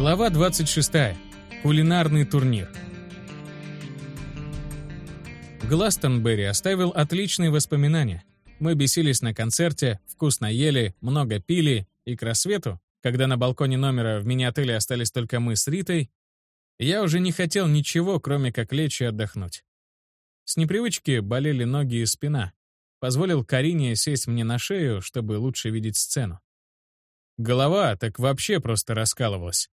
Глава 26. Кулинарный турнир. Гластонберри оставил отличные воспоминания. Мы бесились на концерте, вкусно ели, много пили, и к рассвету, когда на балконе номера в мини-отеле остались только мы с Ритой, я уже не хотел ничего, кроме как лечь и отдохнуть. С непривычки болели ноги и спина. Позволил Карине сесть мне на шею, чтобы лучше видеть сцену. Голова так вообще просто раскалывалась.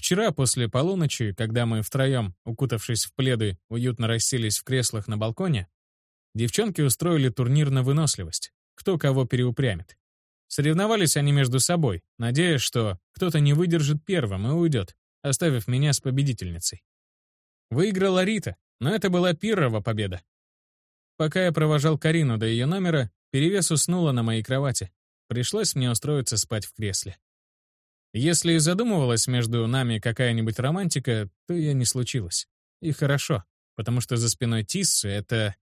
Вчера после полуночи, когда мы втроем, укутавшись в пледы, уютно расселись в креслах на балконе, девчонки устроили турнир на выносливость, кто кого переупрямит. Соревновались они между собой, надеясь, что кто-то не выдержит первым и уйдет, оставив меня с победительницей. Выиграла Рита, но это была пиррова победа. Пока я провожал Карину до ее номера, перевес уснула на моей кровати. Пришлось мне устроиться спать в кресле. Если и задумывалась между нами какая-нибудь романтика, то я не случилось. И хорошо, потому что за спиной Тиссы это...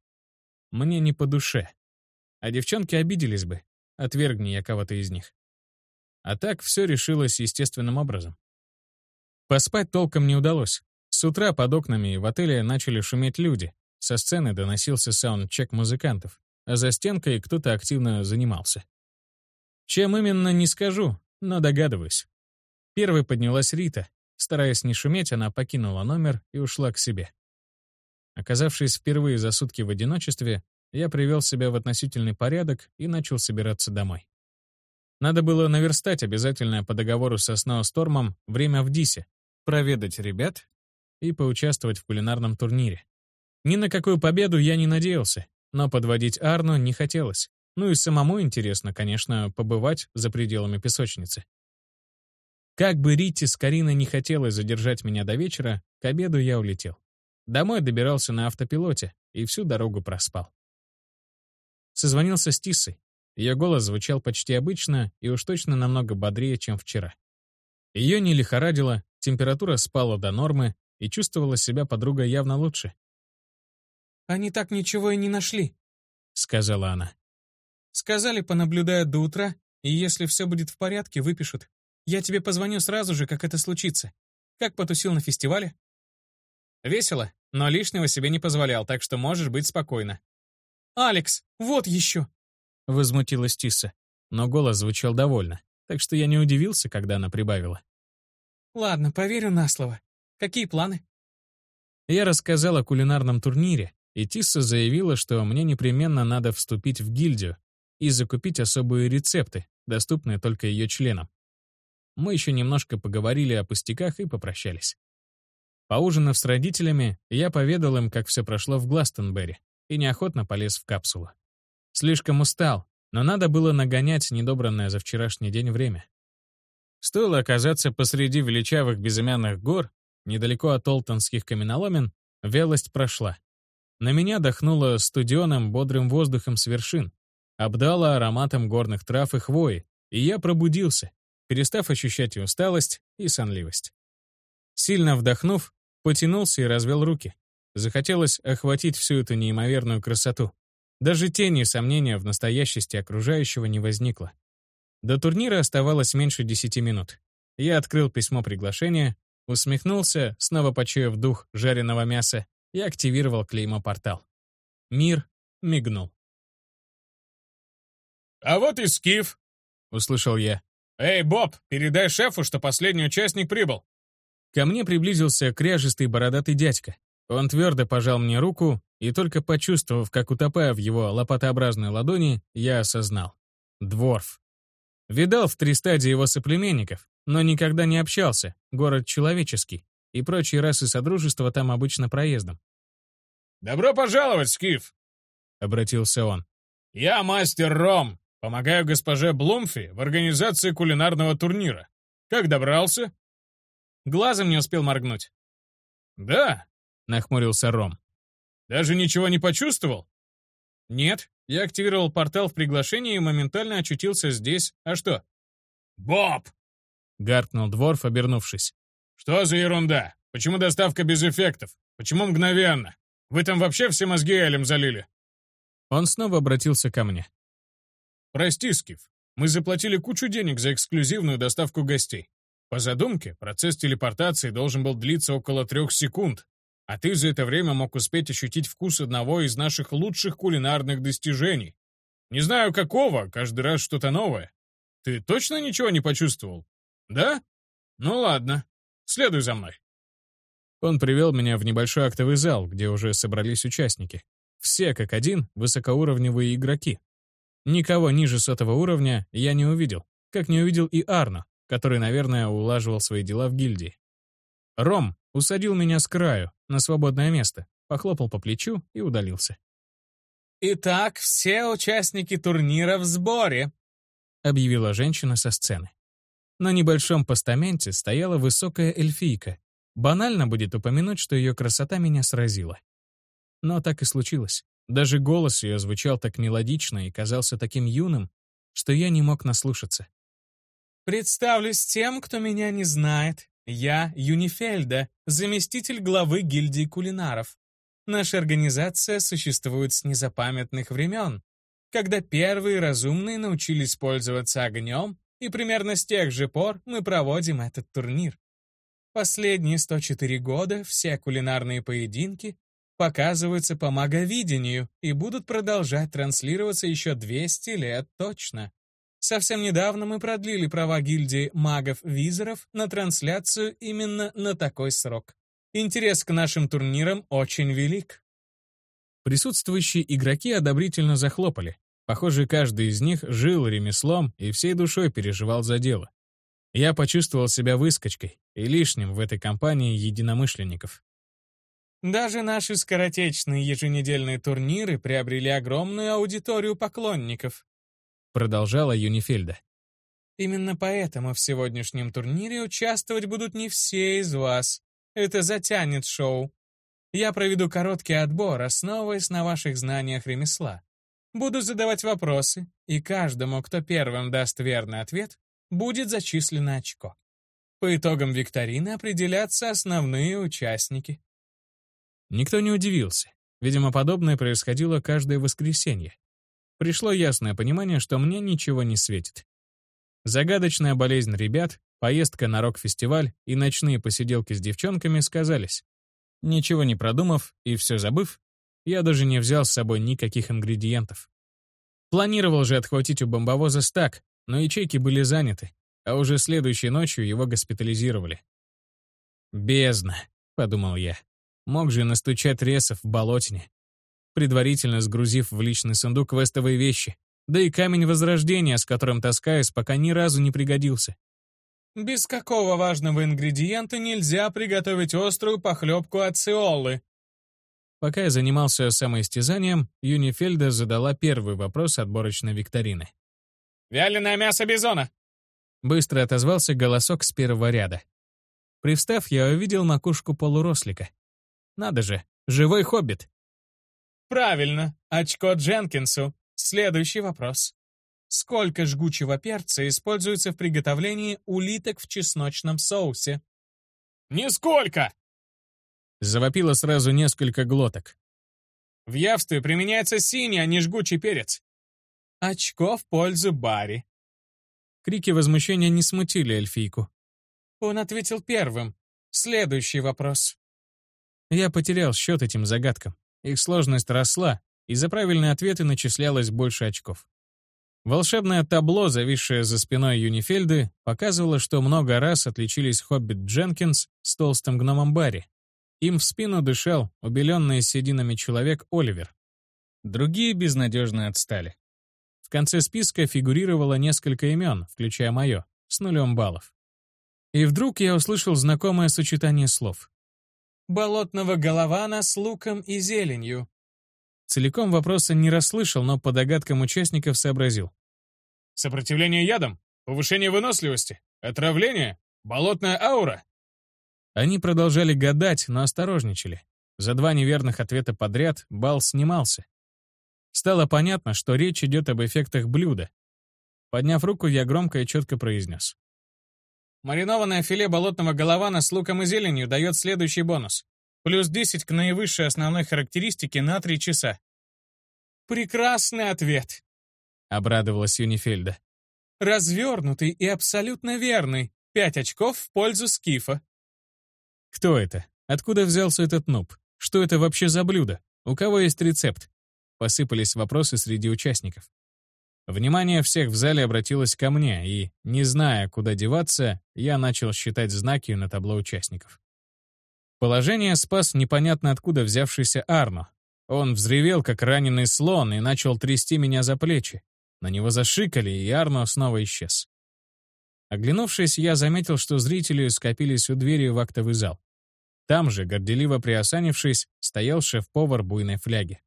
Мне не по душе. А девчонки обиделись бы, отвергни я кого-то из них. А так все решилось естественным образом. Поспать толком не удалось. С утра под окнами в отеле начали шуметь люди. Со сцены доносился саундчек музыкантов, а за стенкой кто-то активно занимался. Чем именно, не скажу, но догадываюсь. Первой поднялась Рита. Стараясь не шуметь, она покинула номер и ушла к себе. Оказавшись впервые за сутки в одиночестве, я привел себя в относительный порядок и начал собираться домой. Надо было наверстать обязательное по договору со Сноустормом время в Дисе, проведать ребят и поучаствовать в кулинарном турнире. Ни на какую победу я не надеялся, но подводить Арну не хотелось. Ну и самому интересно, конечно, побывать за пределами песочницы. Как бы Ритти с Кариной не хотелось задержать меня до вечера, к обеду я улетел. Домой добирался на автопилоте и всю дорогу проспал. Созвонился с Тиссой. Ее голос звучал почти обычно и уж точно намного бодрее, чем вчера. Ее не лихорадило, температура спала до нормы, и чувствовала себя подруга явно лучше. «Они так ничего и не нашли», — сказала она. «Сказали, понаблюдают до утра, и если все будет в порядке, выпишут. Я тебе позвоню сразу же, как это случится. Как потусил на фестивале?» «Весело, но лишнего себе не позволял, так что можешь быть спокойна». «Алекс, вот еще!» — возмутилась Тисса, но голос звучал довольно, так что я не удивился, когда она прибавила. «Ладно, поверю на слово. Какие планы?» Я рассказал о кулинарном турнире, и Тисса заявила, что мне непременно надо вступить в гильдию и закупить особые рецепты, доступные только ее членам. Мы еще немножко поговорили о пустяках и попрощались. Поужинав с родителями, я поведал им, как все прошло в Гластонберри, и неохотно полез в капсулу. Слишком устал, но надо было нагонять недобранное за вчерашний день время. Стоило оказаться посреди величавых безымянных гор, недалеко от Олтонских каменоломен, вялость прошла. На меня дохнуло студеным, бодрым воздухом с вершин, обдало ароматом горных трав и хвои, и я пробудился, перестав ощущать и усталость, и сонливость. Сильно вдохнув, потянулся и развел руки. Захотелось охватить всю эту неимоверную красоту. Даже тени сомнения в настоящести окружающего не возникло. До турнира оставалось меньше десяти минут. Я открыл письмо приглашения, усмехнулся, снова почуяв дух жареного мяса, и активировал клеймо-портал. Мир мигнул. «А вот и Скиф!» — услышал я. «Эй, Боб, передай шефу, что последний участник прибыл!» Ко мне приблизился кряжистый бородатый дядька. Он твердо пожал мне руку, и только почувствовав, как утопая в его лопатообразной ладони, я осознал. Дворф. Видал в три стадии его соплеменников, но никогда не общался, город человеческий, и прочие расы Содружества там обычно проездом. «Добро пожаловать, Скиф!» — обратился он. «Я мастер Ром, Помогаю госпоже Блумфи в организации кулинарного турнира. Как добрался?» Глазом не успел моргнуть. «Да», — нахмурился Ром. «Даже ничего не почувствовал?» «Нет, я активировал портал в приглашении и моментально очутился здесь. А что?» «Боб!» — гаркнул Дворф, обернувшись. «Что за ерунда? Почему доставка без эффектов? Почему мгновенно? Вы там вообще все мозги элем залили?» Он снова обратился ко мне. «Прости, Скиф, мы заплатили кучу денег за эксклюзивную доставку гостей. По задумке, процесс телепортации должен был длиться около трех секунд, а ты за это время мог успеть ощутить вкус одного из наших лучших кулинарных достижений. Не знаю какого, каждый раз что-то новое. Ты точно ничего не почувствовал? Да? Ну ладно, следуй за мной. Он привел меня в небольшой актовый зал, где уже собрались участники. Все, как один, высокоуровневые игроки. Никого ниже сотого уровня я не увидел, как не увидел и Арно, который, наверное, улаживал свои дела в гильдии. Ром усадил меня с краю, на свободное место, похлопал по плечу и удалился. «Итак, все участники турнира в сборе», — объявила женщина со сцены. На небольшом постаменте стояла высокая эльфийка. Банально будет упомянуть, что ее красота меня сразила. Но так и случилось. Даже голос ее звучал так мелодично и казался таким юным, что я не мог наслушаться. «Представлюсь тем, кто меня не знает. Я Юнифельда, заместитель главы гильдии кулинаров. Наша организация существует с незапамятных времен, когда первые разумные научились пользоваться огнем, и примерно с тех же пор мы проводим этот турнир. Последние 104 года все кулинарные поединки показываются по маговидению и будут продолжать транслироваться еще 200 лет точно. Совсем недавно мы продлили права гильдии магов-визоров на трансляцию именно на такой срок. Интерес к нашим турнирам очень велик. Присутствующие игроки одобрительно захлопали. Похоже, каждый из них жил ремеслом и всей душой переживал за дело. Я почувствовал себя выскочкой и лишним в этой компании единомышленников. Даже наши скоротечные еженедельные турниры приобрели огромную аудиторию поклонников, продолжала Юнифельда. Именно поэтому в сегодняшнем турнире участвовать будут не все из вас. Это затянет шоу. Я проведу короткий отбор, основываясь на ваших знаниях ремесла. Буду задавать вопросы, и каждому, кто первым даст верный ответ, будет зачислено очко. По итогам викторины определятся основные участники. Никто не удивился. Видимо, подобное происходило каждое воскресенье. Пришло ясное понимание, что мне ничего не светит. Загадочная болезнь ребят, поездка на рок-фестиваль и ночные посиделки с девчонками сказались. Ничего не продумав и все забыв, я даже не взял с собой никаких ингредиентов. Планировал же отхватить у бомбовоза стак, но ячейки были заняты, а уже следующей ночью его госпитализировали. «Бездна», — подумал я. Мог же настучать ресов в болотине предварительно сгрузив в личный сундук квестовые вещи. Да и камень возрождения, с которым таскаюсь, пока ни разу не пригодился. Без какого важного ингредиента нельзя приготовить острую похлебку от сиолы? Пока я занимался самоистязанием, Юнифельда задала первый вопрос отборочной викторины. «Вяленое мясо бизона!» Быстро отозвался голосок с первого ряда. Привстав, я увидел макушку полурослика. Надо же, живой хоббит. Правильно, очко Дженкинсу. Следующий вопрос. Сколько жгучего перца используется в приготовлении улиток в чесночном соусе? Нисколько! Завопило сразу несколько глоток. В явстве применяется синий, а не жгучий перец. Очко в пользу Барри. Крики возмущения не смутили эльфийку. Он ответил первым. Следующий вопрос. Я потерял счет этим загадкам. Их сложность росла, и за правильные ответы начислялось больше очков. Волшебное табло, зависшее за спиной Юнифельды, показывало, что много раз отличились хоббит Дженкинс с толстым гномом Барри. Им в спину дышал убеленный сединами человек Оливер. Другие безнадежно отстали. В конце списка фигурировало несколько имен, включая мое, с нулем баллов. И вдруг я услышал знакомое сочетание слов болотного голована с луком и зеленью. Целиком вопроса не расслышал, но по догадкам участников сообразил. Сопротивление ядом, повышение выносливости, отравление, болотная аура. Они продолжали гадать, но осторожничали. За два неверных ответа подряд бал снимался. Стало понятно, что речь идет об эффектах блюда. Подняв руку, я громко и четко произнес. Маринованное филе болотного голована с луком и зеленью дает следующий бонус. Плюс 10 к наивысшей основной характеристике на 3 часа. Прекрасный ответ, — обрадовалась Юнифельда. Развернутый и абсолютно верный. Пять очков в пользу Скифа. Кто это? Откуда взялся этот нуб? Что это вообще за блюдо? У кого есть рецепт? Посыпались вопросы среди участников. Внимание всех в зале обратилось ко мне, и, не зная, куда деваться, я начал считать знаки на табло участников. Положение спас непонятно откуда взявшийся Арно. Он взревел, как раненый слон, и начал трясти меня за плечи. На него зашикали, и Арно снова исчез. Оглянувшись, я заметил, что зрители скопились у двери в актовый зал. Там же, горделиво приосанившись, стоял шеф-повар буйной фляги.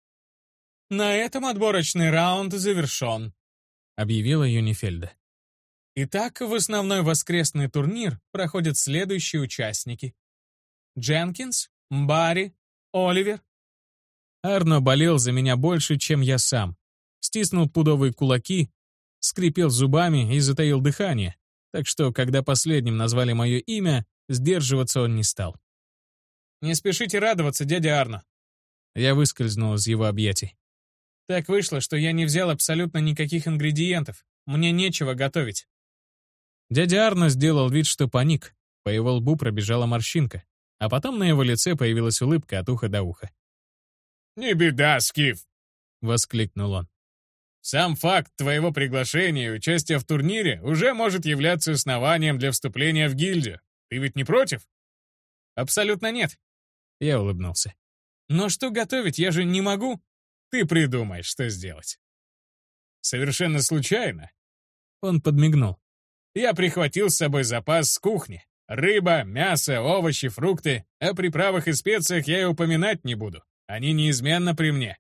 «На этом отборочный раунд завершен», — объявила Юнифельда. Итак, в основной воскресный турнир проходят следующие участники. Дженкинс, Барри, Оливер. Арно болел за меня больше, чем я сам. Стиснул пудовые кулаки, скрипел зубами и затаил дыхание, так что, когда последним назвали мое имя, сдерживаться он не стал. «Не спешите радоваться, дядя Арно». Я выскользнул из его объятий. «Так вышло, что я не взял абсолютно никаких ингредиентов. Мне нечего готовить». Дядя Арно сделал вид, что паник. По его лбу пробежала морщинка, а потом на его лице появилась улыбка от уха до уха. «Не беда, Скиф!» — воскликнул он. «Сам факт твоего приглашения и участия в турнире уже может являться основанием для вступления в гильдию. Ты ведь не против?» «Абсолютно нет», — я улыбнулся. «Но что готовить, я же не могу». «Ты придумаешь, что сделать». «Совершенно случайно». Он подмигнул. «Я прихватил с собой запас с кухни. Рыба, мясо, овощи, фрукты. О приправах и специях я и упоминать не буду. Они неизменно при мне.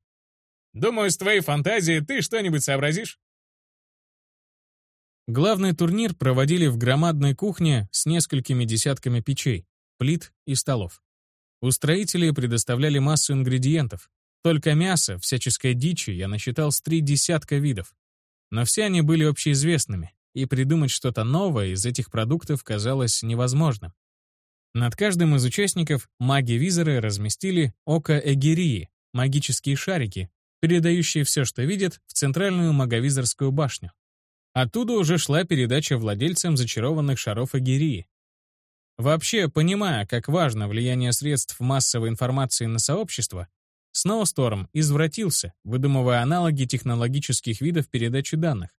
Думаю, с твоей фантазией ты что-нибудь сообразишь?» Главный турнир проводили в громадной кухне с несколькими десятками печей, плит и столов. Устроители предоставляли массу ингредиентов. Только мясо, всяческой дичи я насчитал с три десятка видов. Но все они были общеизвестными, и придумать что-то новое из этих продуктов казалось невозможным. Над каждым из участников маги-визоры разместили око Эгерии, магические шарики, передающие все, что видят, в центральную маговизорскую башню. Оттуда уже шла передача владельцам зачарованных шаров Эгерии. Вообще, понимая, как важно влияние средств массовой информации на сообщество, Сноусторм извратился, выдумывая аналоги технологических видов передачи данных.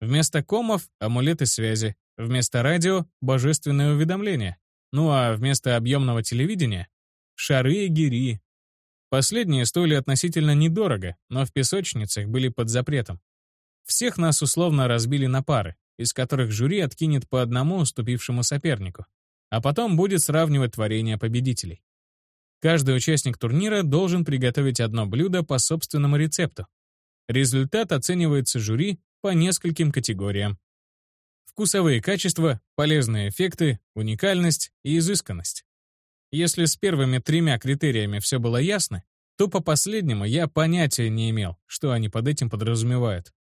Вместо комов — амулеты связи, вместо радио — божественное уведомление, ну а вместо объемного телевидения — шары и гири. Последние стоили относительно недорого, но в песочницах были под запретом. Всех нас условно разбили на пары, из которых жюри откинет по одному уступившему сопернику, а потом будет сравнивать творения победителей. Каждый участник турнира должен приготовить одно блюдо по собственному рецепту. Результат оценивается жюри по нескольким категориям, Вкусовые качества, полезные эффекты, уникальность и изысканность. Если с первыми тремя критериями все было ясно, то по последнему я понятия не имел, что они под этим подразумевают.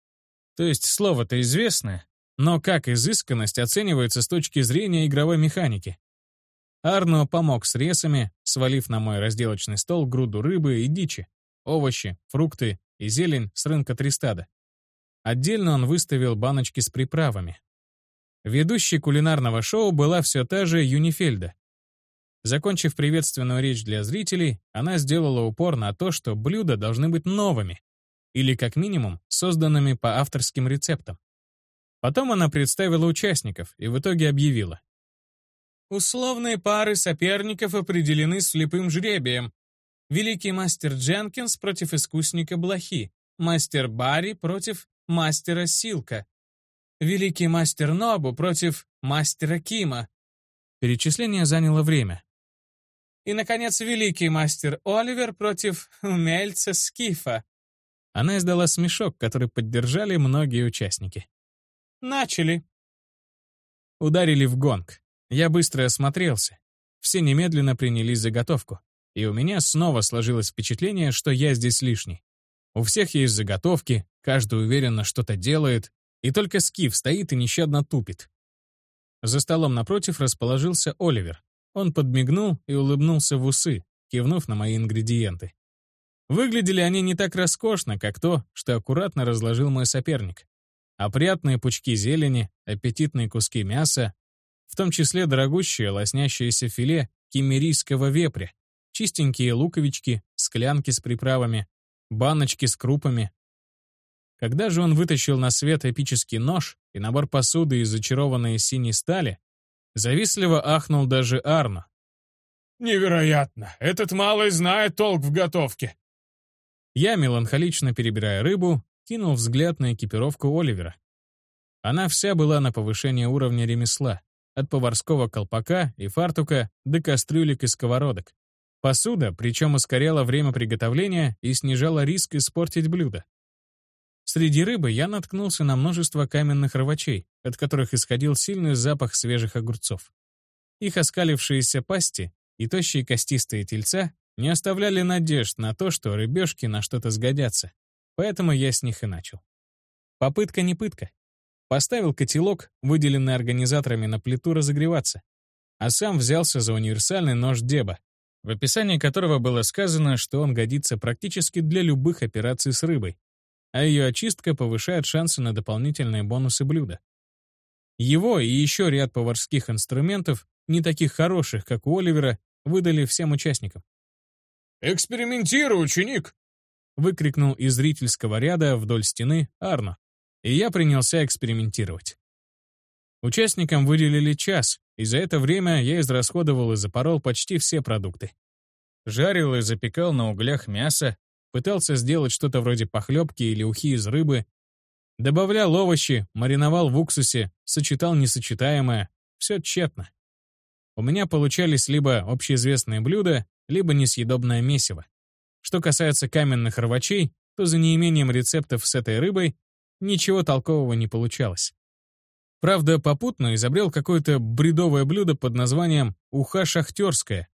То есть слово-то известное, но как изысканность оценивается с точки зрения игровой механики? Арно помог с ресами, свалив на мой разделочный стол груду рыбы и дичи, овощи, фрукты и зелень с рынка Тристада. Отдельно он выставил баночки с приправами, Ведущей кулинарного шоу была все та же Юнифельда. Закончив приветственную речь для зрителей, она сделала упор на то, что блюда должны быть новыми, или как минимум созданными по авторским рецептам. Потом она представила участников и в итоге объявила. Условные пары соперников определены слепым жребием. Великий мастер Дженкинс против искусника Блохи, мастер Барри против мастера Силка, Великий мастер Нобу против мастера Кима. Перечисление заняло время. И, наконец, великий мастер Оливер против умельца Скифа. Она издала смешок, который поддержали многие участники. «Начали!» Ударили в гонг. Я быстро осмотрелся. Все немедленно принялись заготовку. И у меня снова сложилось впечатление, что я здесь лишний. У всех есть заготовки, каждый уверенно что-то делает, и только Скиф стоит и нещадно тупит. За столом напротив расположился Оливер. Он подмигнул и улыбнулся в усы, кивнув на мои ингредиенты. Выглядели они не так роскошно, как то, что аккуратно разложил мой соперник. Опрятные пучки зелени, аппетитные куски мяса, в том числе дорогущее лоснящееся филе киммерийского вепря, чистенькие луковички, склянки с приправами, баночки с крупами. Когда же он вытащил на свет эпический нож и набор посуды из зачарованной синей стали, завистливо ахнул даже Арно. «Невероятно! Этот малый знает толк в готовке!» Я, меланхолично перебирая рыбу, кинул взгляд на экипировку Оливера. Она вся была на повышение уровня ремесла, от поварского колпака и фартука до кастрюлек и сковородок. Посуда, причем ускоряла время приготовления и снижала риск испортить блюдо. Среди рыбы я наткнулся на множество каменных рвачей, от которых исходил сильный запах свежих огурцов. Их оскалившиеся пасти и тощие костистые тельца не оставляли надежд на то, что рыбешки на что-то сгодятся, поэтому я с них и начал. Попытка не пытка. Поставил котелок, выделенный организаторами на плиту, разогреваться, а сам взялся за универсальный нож Деба, в описании которого было сказано, что он годится практически для любых операций с рыбой, а ее очистка повышает шансы на дополнительные бонусы блюда. Его и еще ряд поварских инструментов, не таких хороших, как у Оливера, выдали всем участникам. «Экспериментируй, ученик!» выкрикнул из зрительского ряда вдоль стены Арно, и я принялся экспериментировать. Участникам выделили час, и за это время я израсходовал и запорол почти все продукты. Жарил и запекал на углях мясо, пытался сделать что-то вроде похлебки или ухи из рыбы, добавлял овощи, мариновал в уксусе, сочетал несочетаемое, все тщетно. У меня получались либо общеизвестные блюда, либо несъедобное месиво. Что касается каменных рвачей, то за неимением рецептов с этой рыбой ничего толкового не получалось. Правда, попутно изобрел какое-то бредовое блюдо под названием «уха шахтерская»,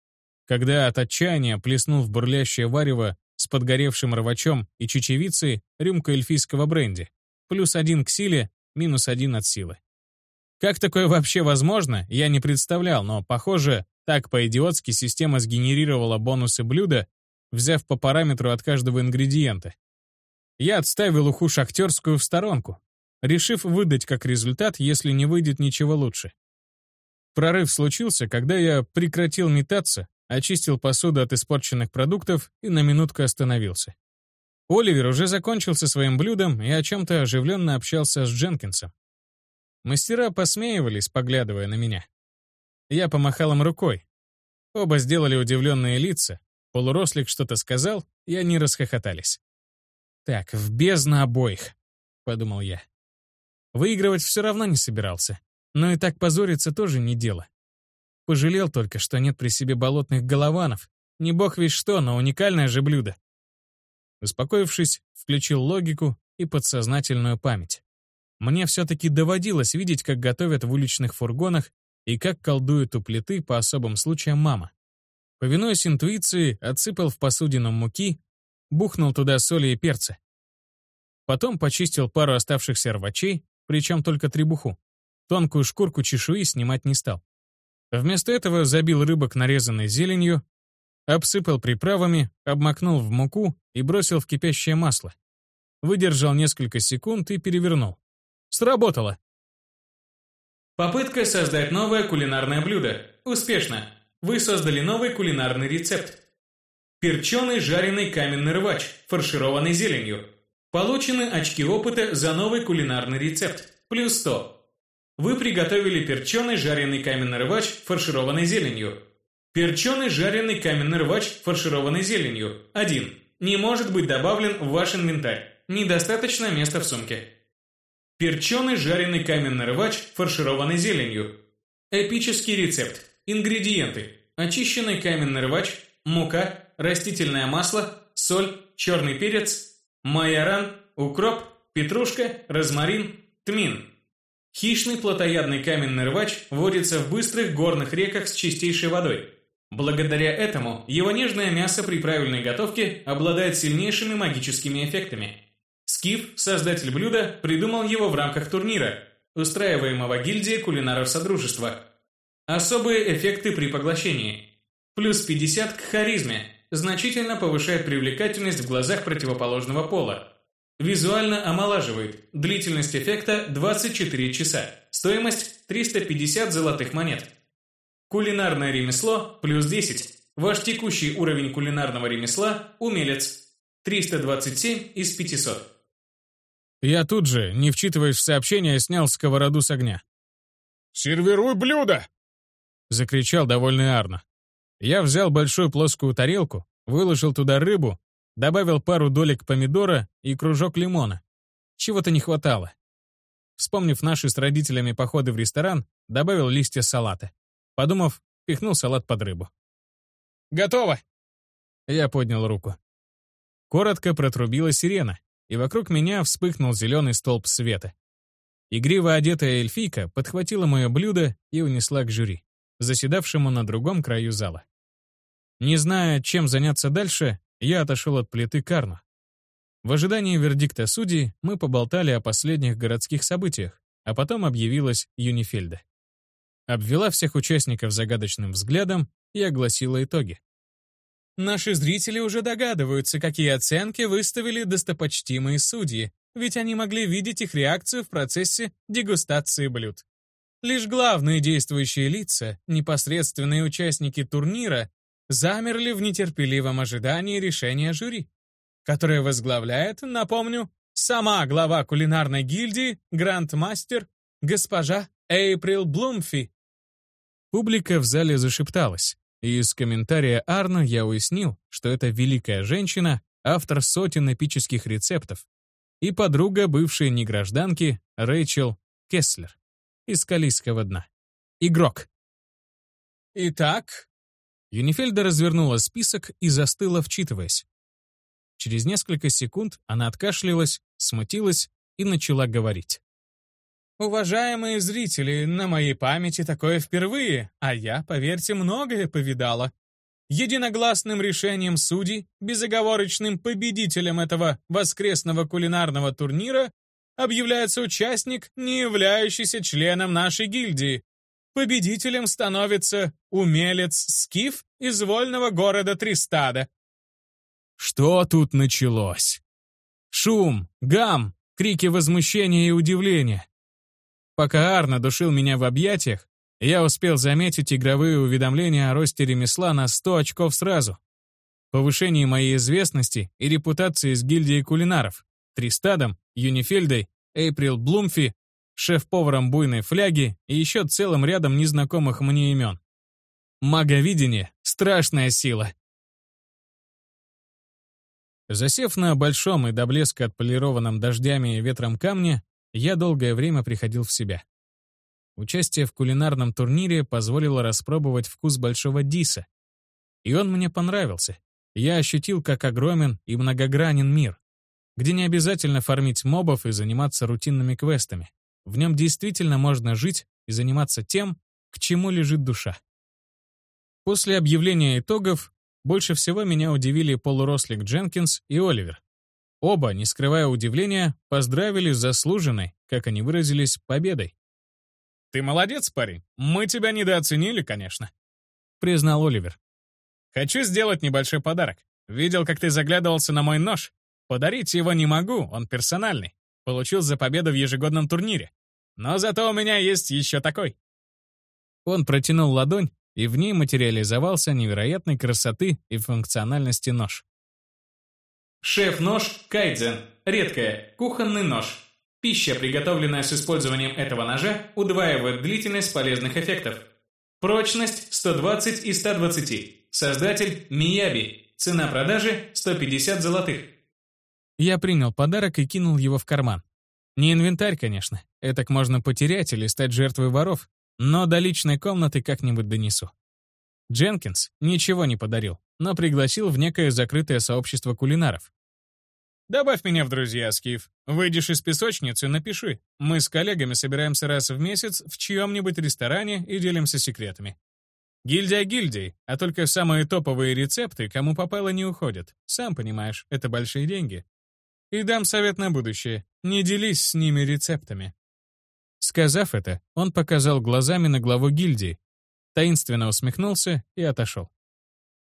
когда от отчаяния плеснул в бурлящее варево с подгоревшим рвачом и чечевицей рюмку эльфийского бренди, плюс один к силе, минус один от силы. Как такое вообще возможно, я не представлял, но, похоже, так по-идиотски система сгенерировала бонусы блюда, взяв по параметру от каждого ингредиента. Я отставил уху шахтерскую в сторонку, решив выдать как результат, если не выйдет ничего лучше. Прорыв случился, когда я прекратил метаться, очистил посуду от испорченных продуктов и на минутку остановился. Оливер уже закончил со своим блюдом и о чем-то оживленно общался с Дженкинсом. Мастера посмеивались, поглядывая на меня. Я помахал им рукой. Оба сделали удивленные лица, полурослик что-то сказал, и они расхохотались. «Так, в бездну обоих», — подумал я. Выигрывать все равно не собирался, но и так позориться тоже не дело. Пожалел только, что нет при себе болотных голованов. Не бог весь что, но уникальное же блюдо. Успокоившись, включил логику и подсознательную память. Мне все-таки доводилось видеть, как готовят в уличных фургонах и как колдует у плиты по особым случаям мама. Повинуясь интуиции, отсыпал в посудину муки, бухнул туда соли и перца. Потом почистил пару оставшихся рвачей, причем только требуху. Тонкую шкурку чешуи снимать не стал. Вместо этого забил рыбок нарезанной зеленью, обсыпал приправами, обмакнул в муку и бросил в кипящее масло. Выдержал несколько секунд и перевернул. Сработало! Попытка создать новое кулинарное блюдо. Успешно. Вы создали новый кулинарный рецепт. Перченый жареный каменный рвач, фаршированный зеленью. Получены очки опыта за новый кулинарный рецепт. Плюс 100. Вы приготовили перченый жареный каменный рвач, фаршированный зеленью. Перченый жареный каменный рвач, фаршированный зеленью. 1. Не может быть добавлен в ваш инвентарь. Недостаточно места в сумке. Перченый жареный каменный рвач, фаршированный зеленью. Эпический рецепт. Ингредиенты. Очищенный каменный рвач, мука, растительное масло, соль, черный перец, майоран, укроп, петрушка, розмарин, тмин. Хищный плотоядный каменный рвач водится в быстрых горных реках с чистейшей водой. Благодаря этому его нежное мясо при правильной готовке обладает сильнейшими магическими эффектами. Скиф, создатель блюда, придумал его в рамках турнира, устраиваемого гильдией кулинаров Содружества. Особые эффекты при поглощении. Плюс 50 к харизме, значительно повышает привлекательность в глазах противоположного пола. Визуально омолаживает. Длительность эффекта 24 часа. Стоимость 350 золотых монет. Кулинарное ремесло плюс 10. Ваш текущий уровень кулинарного ремесла – умелец. 327 из 500. Я тут же, не вчитываясь в сообщение, снял сковороду с огня. «Сервируй блюдо!» — закричал довольный Арно. Я взял большую плоскую тарелку, выложил туда рыбу, добавил пару долек помидора и кружок лимона. Чего-то не хватало. Вспомнив наши с родителями походы в ресторан, добавил листья салата. Подумав, пихнул салат под рыбу. «Готово!» Я поднял руку. Коротко протрубила сирена, и вокруг меня вспыхнул зеленый столб света. Игриво одетая эльфийка подхватила мое блюдо и унесла к жюри, заседавшему на другом краю зала. Не зная, чем заняться дальше, я отошел от плиты Карну. В ожидании вердикта судей мы поболтали о последних городских событиях, а потом объявилась Юнифельда. Обвела всех участников загадочным взглядом и огласила итоги. Наши зрители уже догадываются, какие оценки выставили достопочтимые судьи, ведь они могли видеть их реакцию в процессе дегустации блюд. Лишь главные действующие лица, непосредственные участники турнира, замерли в нетерпеливом ожидании решения жюри, которое возглавляет, напомню, сама глава кулинарной гильдии, грандмастер, госпожа Эйприл Блумфи. Публика в зале зашепталась, и из комментария Арна я уяснил, что это великая женщина, автор сотен эпических рецептов, и подруга бывшей негражданки Рэйчел Кеслер из Калийского дна. Игрок. Итак, Юнифельда развернула список и застыла, вчитываясь. Через несколько секунд она откашлялась, смутилась и начала говорить. Уважаемые зрители, на моей памяти такое впервые, а я, поверьте, многое повидала. Единогласным решением судей, безоговорочным победителем этого воскресного кулинарного турнира объявляется участник, не являющийся членом нашей гильдии. Победителем становится умелец Скиф из вольного города Тристада. Что тут началось? Шум, гам, крики возмущения и удивления. Пока Арна душил меня в объятиях, я успел заметить игровые уведомления о росте ремесла на 100 очков сразу. Повышении моей известности и репутации с гильдией кулинаров, Тристадом, Юнифельдой, Эйприл Блумфи, шеф-поваром буйной фляги и еще целым рядом незнакомых мне имен. Маговидение — страшная сила. Засев на большом и до блеска отполированном дождями и ветром камне, я долгое время приходил в себя. Участие в кулинарном турнире позволило распробовать вкус большого диса. И он мне понравился. Я ощутил, как огромен и многогранен мир, где не обязательно фармить мобов и заниматься рутинными квестами. В нем действительно можно жить и заниматься тем, к чему лежит душа. После объявления итогов больше всего меня удивили полурослик Дженкинс и Оливер. Оба, не скрывая удивления, поздравили с заслуженной, как они выразились, победой. «Ты молодец, парень. Мы тебя недооценили, конечно», — признал Оливер. «Хочу сделать небольшой подарок. Видел, как ты заглядывался на мой нож. Подарить его не могу, он персональный. Получил за победу в ежегодном турнире. Но зато у меня есть еще такой». Он протянул ладонь, и в ней материализовался невероятной красоты и функциональности нож. Шеф-нож Кайдзен. Редкая. Кухонный нож. Пища, приготовленная с использованием этого ножа, удваивает длительность полезных эффектов. Прочность 120 из 120. Создатель Мияби. Цена продажи 150 золотых. Я принял подарок и кинул его в карман. Не инвентарь, конечно. Этак можно потерять или стать жертвой воров, но до личной комнаты как-нибудь донесу. Дженкинс ничего не подарил, но пригласил в некое закрытое сообщество кулинаров. «Добавь меня в друзья, Скиф. Выйдешь из песочницы, напиши. Мы с коллегами собираемся раз в месяц в чьем-нибудь ресторане и делимся секретами. Гильдия гильдии, а только самые топовые рецепты, кому попало, не уходят. Сам понимаешь, это большие деньги. И дам совет на будущее. Не делись с ними рецептами». Сказав это, он показал глазами на главу гильдии, таинственно усмехнулся и отошел.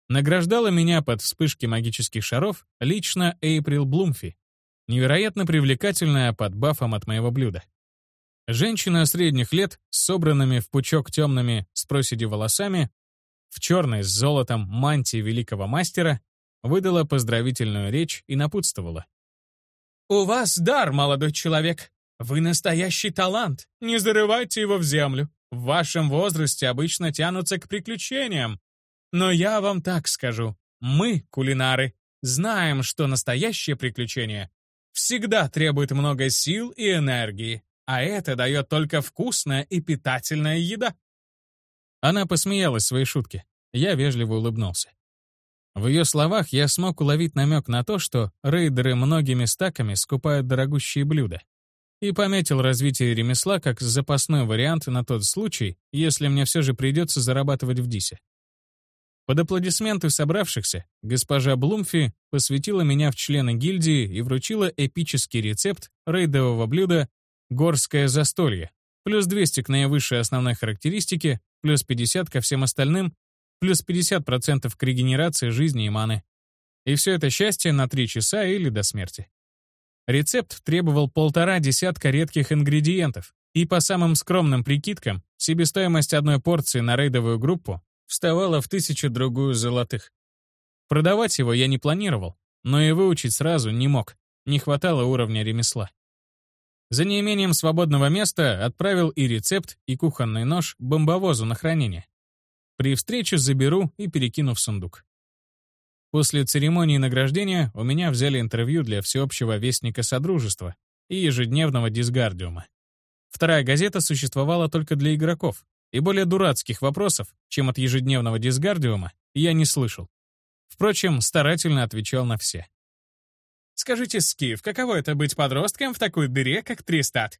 Награждала меня под вспышки магических шаров лично Эйприл Блумфи. невероятно привлекательная под бафом от моего блюда. Женщина средних лет с собранными в пучок темными с проседи волосами, в черной с золотом мантии великого мастера, выдала поздравительную речь и напутствовала. «У вас дар, молодой человек. Вы настоящий талант. Не зарывайте его в землю. В вашем возрасте обычно тянутся к приключениям. Но я вам так скажу. Мы, кулинары, знаем, что настоящее приключение всегда требует много сил и энергии, а это дает только вкусная и питательная еда. Она посмеялась своей шутке. Я вежливо улыбнулся. В ее словах я смог уловить намек на то, что рейдеры многими стаками скупают дорогущие блюда. И пометил развитие ремесла как запасной вариант на тот случай, если мне все же придется зарабатывать в Дисе. Под аплодисменты собравшихся госпожа Блумфи посвятила меня в члены гильдии и вручила эпический рецепт рейдового блюда «Горское застолье», плюс 200 к наивысшей основной характеристике, плюс 50 ко всем остальным, плюс 50% к регенерации жизни и маны. И все это счастье на 3 часа или до смерти. Рецепт требовал полтора десятка редких ингредиентов, и по самым скромным прикидкам, себестоимость одной порции на рейдовую группу вставала в тысячу другую золотых. Продавать его я не планировал, но и выучить сразу не мог, не хватало уровня ремесла. За неимением свободного места отправил и рецепт, и кухонный нож бомбовозу на хранение. При встрече заберу и перекину в сундук. После церемонии награждения у меня взяли интервью для всеобщего вестника Содружества и ежедневного дисгардиума. Вторая газета существовала только для игроков, и более дурацких вопросов, чем от ежедневного дисгардиума, я не слышал. Впрочем, старательно отвечал на все. Скажите, Скиф, каково это быть подростком в такой дыре, как Тристат?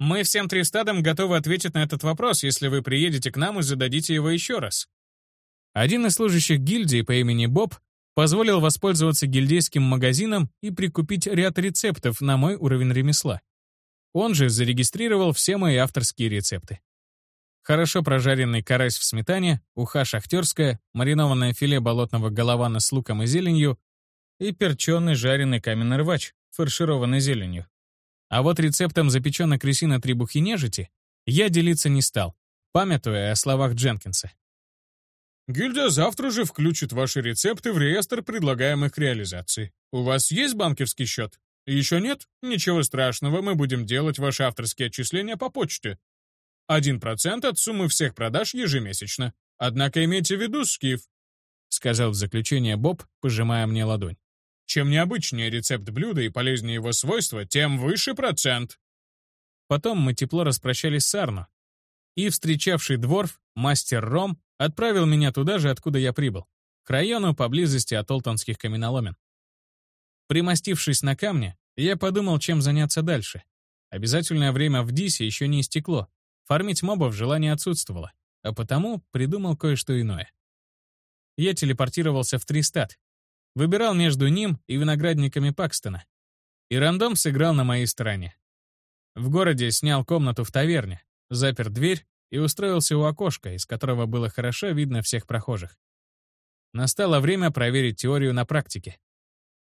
Мы всем Тристадам готовы ответить на этот вопрос, если вы приедете к нам и зададите его еще раз. Один из служащих гильдии по имени Боб позволил воспользоваться гильдейским магазином и прикупить ряд рецептов на мой уровень ремесла. Он же зарегистрировал все мои авторские рецепты. Хорошо прожаренный карась в сметане, уха шахтерская, маринованное филе болотного голована с луком и зеленью и перченый жареный каменный рвач, фаршированный зеленью. А вот рецептом запеченной крысиной требухи нежити я делиться не стал, памятуя о словах Дженкинса. «Гильдия завтра же включит ваши рецепты в реестр предлагаемых реализаций. У вас есть банковский счет? Еще нет? Ничего страшного, мы будем делать ваши авторские отчисления по почте. Один процент от суммы всех продаж ежемесячно. Однако имейте в виду, Скиф», — сказал в заключение Боб, пожимая мне ладонь. Чем необычнее рецепт блюда и полезнее его свойства, тем выше процент. Потом мы тепло распрощались с Арно. И встречавший дворф, мастер Ром, отправил меня туда же, откуда я прибыл, к району поблизости от Олтонских каменоломен. Примостившись на камне, я подумал, чем заняться дальше. Обязательное время в Дисе еще не истекло. Фармить мобов желание отсутствовало, а потому придумал кое-что иное. Я телепортировался в Тристат, Выбирал между ним и виноградниками Пакстона. И рандом сыграл на моей стороне. В городе снял комнату в таверне, запер дверь и устроился у окошка, из которого было хорошо видно всех прохожих. Настало время проверить теорию на практике.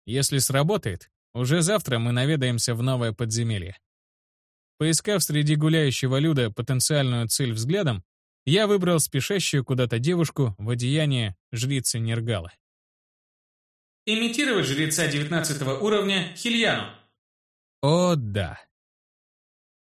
Если сработает, уже завтра мы наведаемся в новое подземелье. Поискав среди гуляющего люда потенциальную цель взглядом, я выбрал спешащую куда-то девушку в одеянии жрицы Нергала. Имитировать жреца 19 уровня Хильяну. О, да.